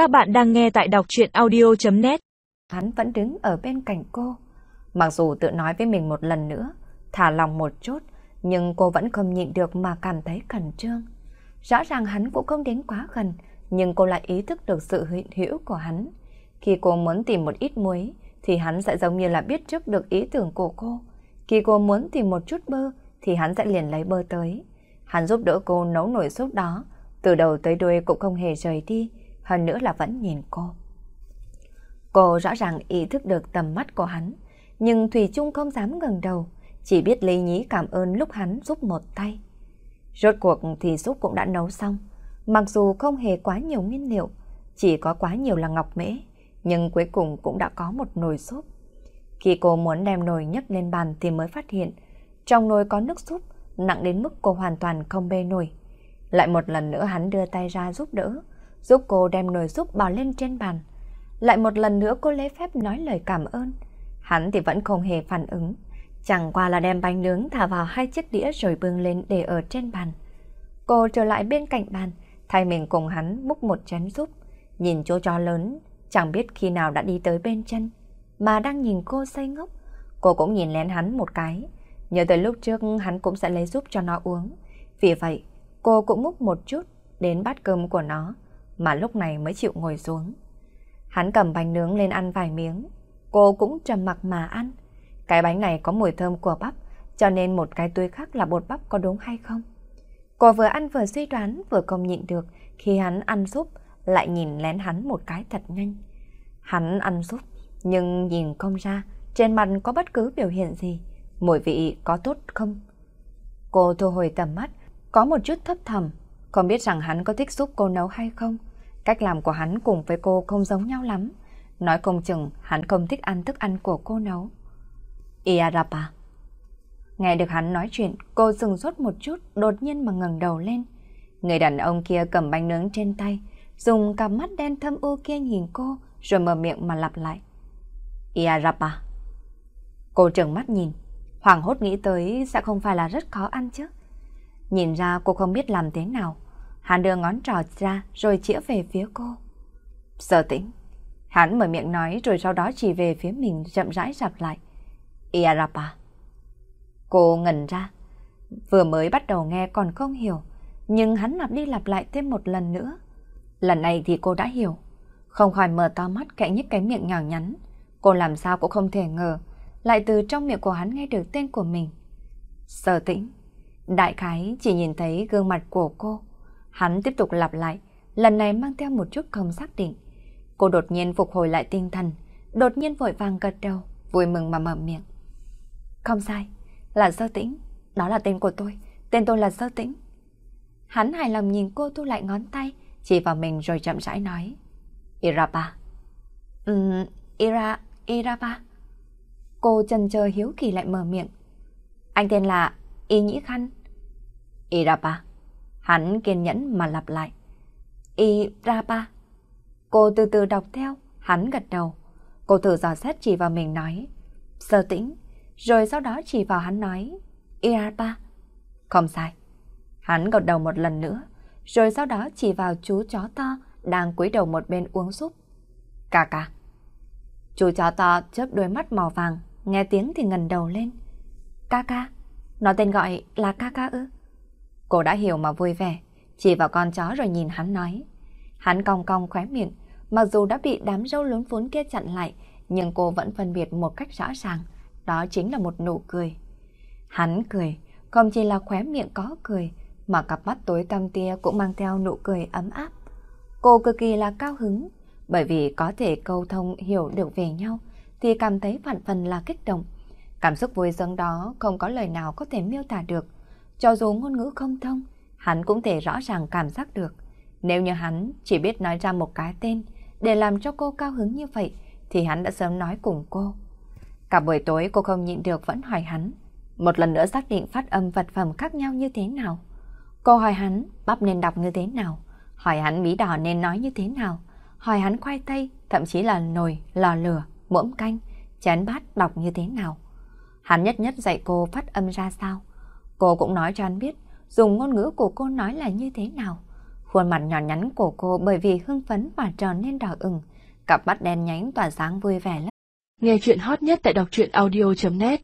Các bạn đang nghe tại đọc chuyện audio.net Hắn vẫn đứng ở bên cạnh cô. Mặc dù tự nói với mình một lần nữa, thả lòng một chút, nhưng cô vẫn không nhịn được mà cảm thấy khẩn trương. Rõ ràng hắn cũng không đến quá gần, nhưng cô lại ý thức được sự hiện hữu của hắn. Khi cô muốn tìm một ít muối, thì hắn sẽ giống như là biết trước được ý tưởng của cô. Khi cô muốn tìm một chút bơ, thì hắn sẽ liền lấy bơ tới. Hắn giúp đỡ cô nấu nồi súp đó, từ đầu tới đuôi cũng không hề rời đi, hơn nữa là vẫn nhìn cô. Cô rõ ràng ý thức được tầm mắt của hắn, nhưng Thủy Trung không dám ngẩng đầu, chỉ biết lấy nhí cảm ơn lúc hắn giúp một tay. Rốt cuộc thì giúp cũng đã nấu xong, mặc dù không hề quá nhiều nguyên liệu, chỉ có quá nhiều là ngọc mễ, nhưng cuối cùng cũng đã có một nồi súp. Khi cô muốn đem nồi nhấc lên bàn thì mới phát hiện, trong nồi có nước súp, nặng đến mức cô hoàn toàn không bê nổi. Lại một lần nữa hắn đưa tay ra giúp đỡ, giúp cô đem nồi súp bỏ lên trên bàn. Lại một lần nữa cô lấy phép nói lời cảm ơn. Hắn thì vẫn không hề phản ứng, chẳng qua là đem bánh nướng thả vào hai chiếc đĩa rồi bưng lên để ở trên bàn. Cô trở lại bên cạnh bàn, thay mình cùng hắn múc một chén súp, nhìn chỗ cho lớn, chẳng biết khi nào đã đi tới bên chân, mà đang nhìn cô say ngốc. Cô cũng nhìn lén hắn một cái, nhớ tới lúc trước hắn cũng sẽ lấy súp cho nó uống. Vì vậy, cô cũng múc một chút đến bát cơm của nó, mà lúc này mới chịu ngồi xuống. Hắn cầm bánh nướng lên ăn vài miếng, cô cũng trầm mặc mà ăn. Cái bánh này có mùi thơm của bắp, cho nên một cái túi khác là bột bắp có đúng hay không? Cô vừa ăn vừa suy đoán vừa không nhịn được khi hắn ăn súp lại nhìn lén hắn một cái thật nhanh. Hắn ăn súp nhưng nhìn không ra trên mặt có bất cứ biểu hiện gì, mùi vị có tốt không? Cô thu hồi tầm mắt, có một chút thấp thầm, không biết rằng hắn có thích giúp cô nấu hay không. Cách làm của hắn cùng với cô không giống nhau lắm. Nói không chừng hắn không thích ăn thức ăn của cô nấu. Iarapa. Nghe được hắn nói chuyện, cô dừng sốt một chút, đột nhiên mà ngẩng đầu lên. Người đàn ông kia cầm bánh nướng trên tay, dùng cặp mắt đen thâm u kia nhìn cô, rồi mở miệng mà lặp lại. Iarapa. Cô trừng mắt nhìn, hoàng hốt nghĩ tới sẽ không phải là rất khó ăn chứ. Nhìn ra cô không biết làm thế nào, Hắn đưa ngón trỏ ra rồi chĩa về phía cô. Sở tĩnh. Hắn mở miệng nói rồi sau đó chỉ về phía mình chậm rãi rạp lại. Iarapa. Cô ngẩn ra. Vừa mới bắt đầu nghe còn không hiểu. Nhưng hắn lặp đi lặp lại thêm một lần nữa. Lần này thì cô đã hiểu. Không khỏi mở to mắt cạnh nhếch cái miệng nhỏ nhắn. Cô làm sao cũng không thể ngờ. Lại từ trong miệng của hắn nghe được tên của mình. Sở tĩnh. Đại khái chỉ nhìn thấy gương mặt của cô. Hắn tiếp tục lặp lại, lần này mang theo một chút không xác định. Cô đột nhiên phục hồi lại tinh thần, đột nhiên vội vàng gật đầu, vui mừng mà mở miệng. Không sai, là sơ tĩnh, đó là tên của tôi, tên tôi là sơ tĩnh. Hắn hài lòng nhìn cô thu lại ngón tay, chỉ vào mình rồi chậm rãi nói. Irapa. Ừm, Ira, Irapa. Cô chần chờ hiếu kỳ lại mở miệng. Anh tên là Y Nhĩ Khăn. Irapa. Hắn kiên nhẫn mà lặp lại. Y Rapa. Cô từ từ đọc theo, hắn gật đầu. Cô thử dò xét chỉ vào mình nói. Sơ tĩnh. Rồi sau đó chỉ vào hắn nói. Y Rapa. Không sai. Hắn gật đầu một lần nữa. Rồi sau đó chỉ vào chú chó to đang cúi đầu một bên uống súp. Cà cà. Chú chó to chớp đôi mắt màu vàng, nghe tiếng thì ngần đầu lên. Ca ca. Nó tên gọi là ca ca ư? Cô đã hiểu mà vui vẻ, chỉ vào con chó rồi nhìn hắn nói. Hắn cong cong khóe miệng, mặc dù đã bị đám râu lún vốn kia chặn lại, nhưng cô vẫn phân biệt một cách rõ ràng, đó chính là một nụ cười. Hắn cười, không chỉ là khóe miệng có cười, mà cặp mắt tối tăm tia cũng mang theo nụ cười ấm áp. Cô cực kỳ là cao hứng, bởi vì có thể câu thông hiểu được về nhau, thì cảm thấy phản phần là kích động. Cảm xúc vui dâng đó không có lời nào có thể miêu tả được. Cho dù ngôn ngữ không thông, hắn cũng thể rõ ràng cảm giác được. Nếu như hắn chỉ biết nói ra một cái tên để làm cho cô cao hứng như vậy, thì hắn đã sớm nói cùng cô. Cả buổi tối cô không nhịn được vẫn hỏi hắn. Một lần nữa xác định phát âm vật phẩm khác nhau như thế nào. Cô hỏi hắn bắp nên đọc như thế nào, hỏi hắn bí đỏ nên nói như thế nào, hỏi hắn khoai tây, thậm chí là nồi, lò lửa, muỗng canh, chén bát đọc như thế nào. Hắn nhất nhất dạy cô phát âm ra sao. Cô cũng nói cho anh biết dùng ngôn ngữ của cô nói là như thế nào. Khuôn mặt nhỏ nhắn của cô bởi vì hưng phấn mà trở nên đỏ ửng, cặp mắt đen nhánh tỏa sáng vui vẻ lắm. Nghe chuyện hot nhất tại đọc truyện audio.net